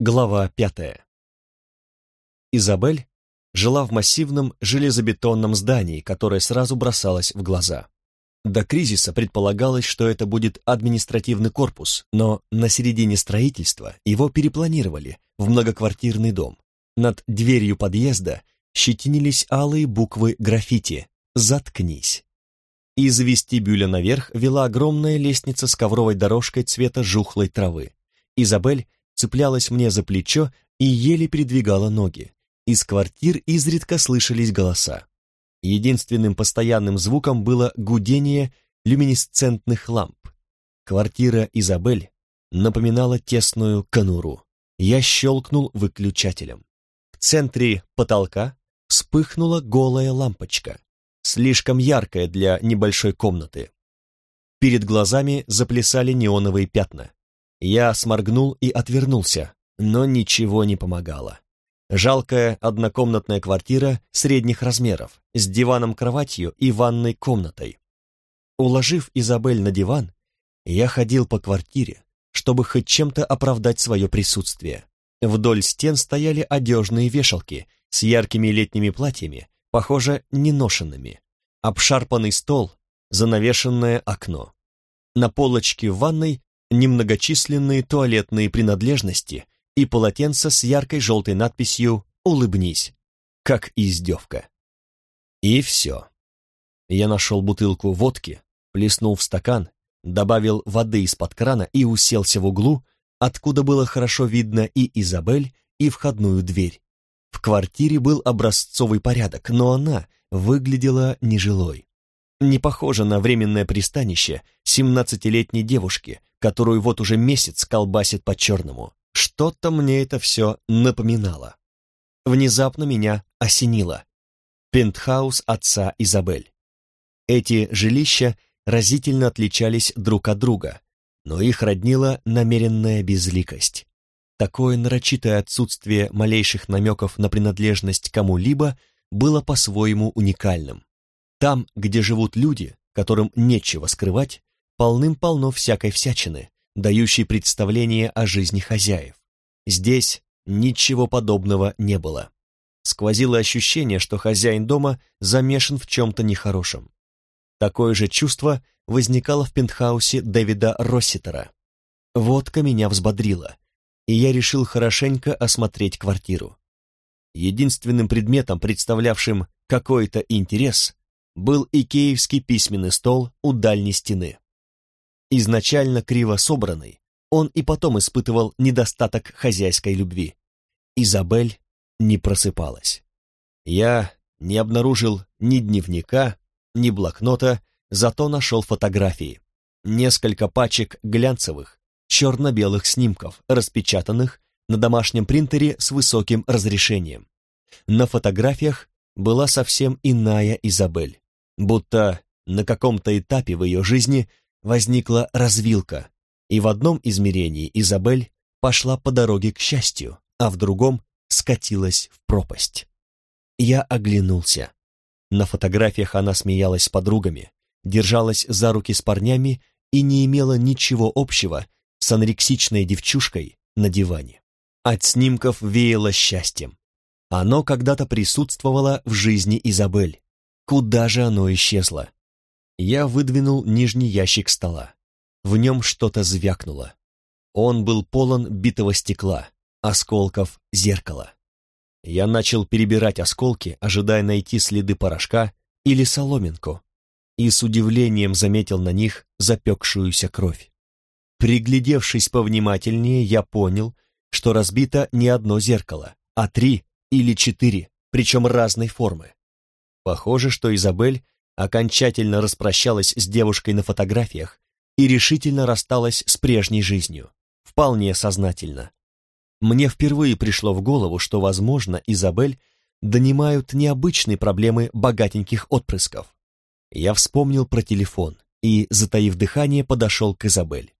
Глава пятая. Изабель жила в массивном железобетонном здании, которое сразу бросалось в глаза. До кризиса предполагалось, что это будет административный корпус, но на середине строительства его перепланировали в многоквартирный дом. Над дверью подъезда щетинились алые буквы граффити «Заткнись». Из вестибюля наверх вела огромная лестница с ковровой дорожкой цвета жухлой травы. Изабель цеплялась мне за плечо и еле передвигала ноги. Из квартир изредка слышались голоса. Единственным постоянным звуком было гудение люминесцентных ламп. Квартира Изабель напоминала тесную конуру. Я щелкнул выключателем. В центре потолка вспыхнула голая лампочка, слишком яркая для небольшой комнаты. Перед глазами заплясали неоновые пятна. Я сморгнул и отвернулся, но ничего не помогало. Жалкая однокомнатная квартира средних размеров, с диваном-кроватью и ванной комнатой. Уложив Изабель на диван, я ходил по квартире, чтобы хоть чем-то оправдать свое присутствие. Вдоль стен стояли одежные вешалки с яркими летними платьями, похоже, неношенными. Обшарпанный стол, занавешенное окно. На полочке в ванной немногочисленные туалетные принадлежности и полотенце с яркой желтой надписью «Улыбнись», как издевка. И все. Я нашел бутылку водки, плеснул в стакан, добавил воды из-под крана и уселся в углу, откуда было хорошо видно и Изабель, и входную дверь. В квартире был образцовый порядок, но она выглядела нежилой. Не похожа на временное пристанище семнадцатилетней девушки, которую вот уже месяц колбасит по-черному. Что-то мне это все напоминало. Внезапно меня осенило. Пентхаус отца Изабель. Эти жилища разительно отличались друг от друга, но их роднила намеренная безликость. Такое нарочитое отсутствие малейших намеков на принадлежность кому-либо было по-своему уникальным. Там, где живут люди, которым нечего скрывать, полным-полно всякой всячины, дающей представление о жизни хозяев. Здесь ничего подобного не было. Сквозило ощущение, что хозяин дома замешан в чем-то нехорошем. Такое же чувство возникало в пентхаусе Дэвида Росситера. Водка меня взбодрила, и я решил хорошенько осмотреть квартиру. Единственным предметом, представлявшим какой-то интерес, был икеевский письменный стол у дальней стены. Изначально криво собранный, он и потом испытывал недостаток хозяйской любви. Изабель не просыпалась. Я не обнаружил ни дневника, ни блокнота, зато нашел фотографии. Несколько пачек глянцевых, черно-белых снимков, распечатанных на домашнем принтере с высоким разрешением. На фотографиях была совсем иная Изабель, будто на каком-то этапе в ее жизни возникла развилка, и в одном измерении Изабель пошла по дороге к счастью, а в другом скатилась в пропасть. Я оглянулся. На фотографиях она смеялась с подругами, держалась за руки с парнями и не имела ничего общего с анорексичной девчушкой на диване. От снимков веяло счастьем. Оно когда-то присутствовало в жизни Изабель. Куда же оно исчезло? Я выдвинул нижний ящик стола. В нем что-то звякнуло. Он был полон битого стекла, осколков зеркала. Я начал перебирать осколки, ожидая найти следы порошка или соломинку, и с удивлением заметил на них запекшуюся кровь. Приглядевшись повнимательнее, я понял, что разбито не одно зеркало, а три или четыре, причем разной формы. Похоже, что Изабель окончательно распрощалась с девушкой на фотографиях и решительно рассталась с прежней жизнью, вполне сознательно. Мне впервые пришло в голову, что, возможно, Изабель донимают необычные проблемы богатеньких отпрысков. Я вспомнил про телефон и, затаив дыхание, подошел к Изабель.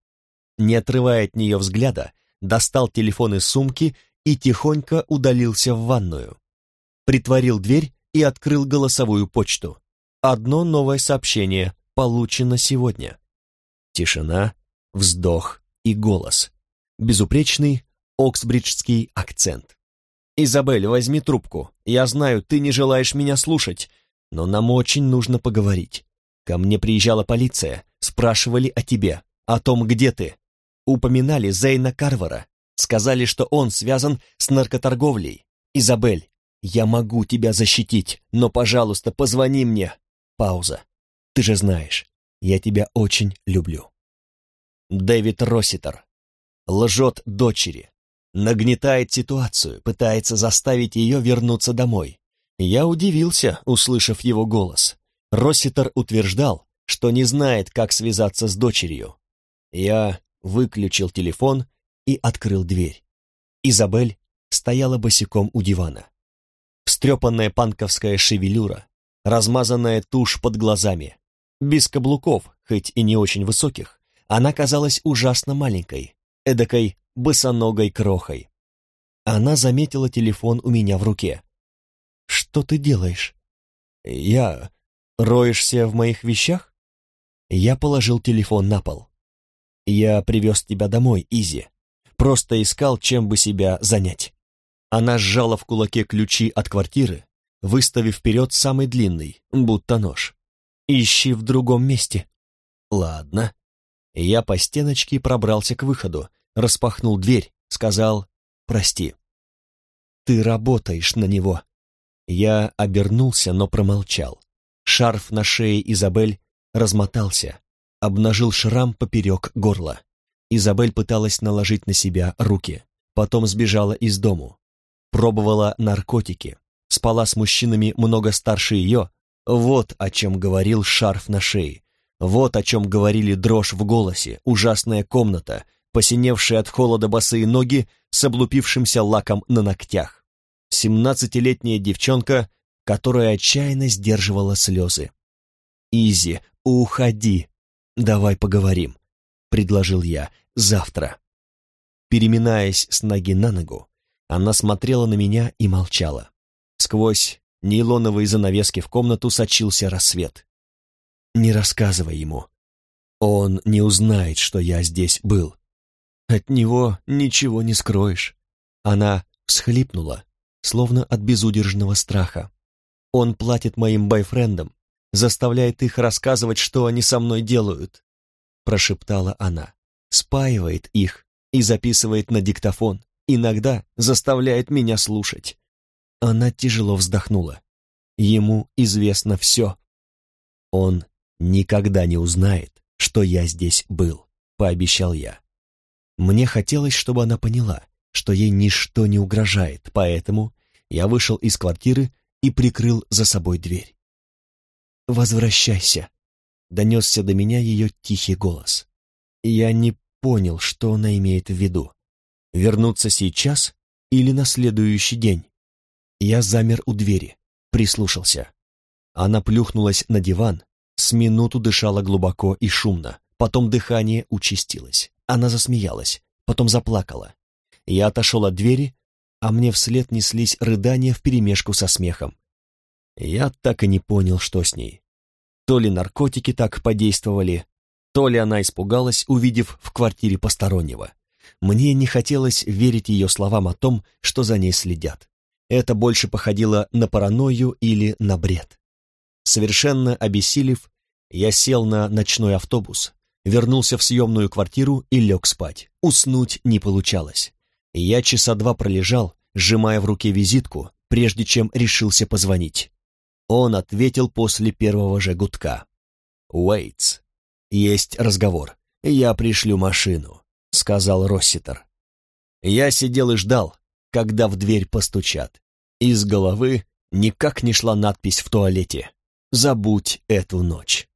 Не отрывая от нее взгляда, достал телефон из сумки и тихонько удалился в ванную. Притворил дверь и открыл голосовую почту. Одно новое сообщение получено сегодня. Тишина, вздох и голос. Безупречный, оксбриджский акцент. «Изабель, возьми трубку. Я знаю, ты не желаешь меня слушать, но нам очень нужно поговорить. Ко мне приезжала полиция, спрашивали о тебе, о том, где ты. Упоминали Зейна Карвара, сказали, что он связан с наркоторговлей. Изабель, я могу тебя защитить, но, пожалуйста, позвони мне. Пауза. Ты же знаешь, я тебя очень люблю. Дэвид Росситер лжет дочери, нагнетает ситуацию, пытается заставить ее вернуться домой. Я удивился, услышав его голос. Росситер утверждал, что не знает, как связаться с дочерью. Я выключил телефон и открыл дверь. Изабель стояла босиком у дивана. Встрепанная панковская шевелюра, размазанная тушь под глазами. Без каблуков, хоть и не очень высоких, она казалась ужасно маленькой, эдакой босоногой крохой. Она заметила телефон у меня в руке. «Что ты делаешь?» «Я... Роешься в моих вещах?» Я положил телефон на пол. «Я привез тебя домой, Изи. Просто искал, чем бы себя занять». Она сжала в кулаке ключи от квартиры, выставив вперед самый длинный, будто нож. «Ищи в другом месте». «Ладно». Я по стеночке пробрался к выходу, распахнул дверь, сказал «Прости». «Ты работаешь на него». Я обернулся, но промолчал. Шарф на шее Изабель размотался, обнажил шрам поперек горла. Изабель пыталась наложить на себя руки, потом сбежала из дому. Пробовала наркотики, спала с мужчинами много старше ее. Вот о чем говорил шарф на шее. Вот о чем говорили дрожь в голосе, ужасная комната, посиневшие от холода босые ноги с облупившимся лаком на ногтях. Семнадцатилетняя девчонка которая отчаянно сдерживала слезы. «Изи, уходи. Давай поговорим», — предложил я, — «завтра». Переминаясь с ноги на ногу, она смотрела на меня и молчала. Сквозь нейлоновые занавески в комнату сочился рассвет. «Не рассказывай ему. Он не узнает, что я здесь был. От него ничего не скроешь». Она всхлипнула, словно от безудержного страха. Он платит моим бойфрендам, заставляет их рассказывать, что они со мной делают», — прошептала она. «Спаивает их и записывает на диктофон, иногда заставляет меня слушать». Она тяжело вздохнула. Ему известно все. Он никогда не узнает, что я здесь был, пообещал я. Мне хотелось, чтобы она поняла, что ей ничто не угрожает, поэтому я вышел из квартиры и прикрыл за собой дверь. «Возвращайся», — донесся до меня ее тихий голос. Я не понял, что она имеет в виду. Вернуться сейчас или на следующий день? Я замер у двери, прислушался. Она плюхнулась на диван, с минуту дышала глубоко и шумно, потом дыхание участилось. Она засмеялась, потом заплакала. Я отошел от двери а мне вслед неслись рыдания вперемешку со смехом. Я так и не понял, что с ней. То ли наркотики так подействовали, то ли она испугалась, увидев в квартире постороннего. Мне не хотелось верить ее словам о том, что за ней следят. Это больше походило на паранойю или на бред. Совершенно обессилев, я сел на ночной автобус, вернулся в съемную квартиру и лег спать. Уснуть не получалось. Я часа два пролежал, сжимая в руке визитку, прежде чем решился позвонить. Он ответил после первого же гудка. «Уэйтс, есть разговор. Я пришлю машину», — сказал Росситер. Я сидел и ждал, когда в дверь постучат. Из головы никак не шла надпись в туалете «Забудь эту ночь».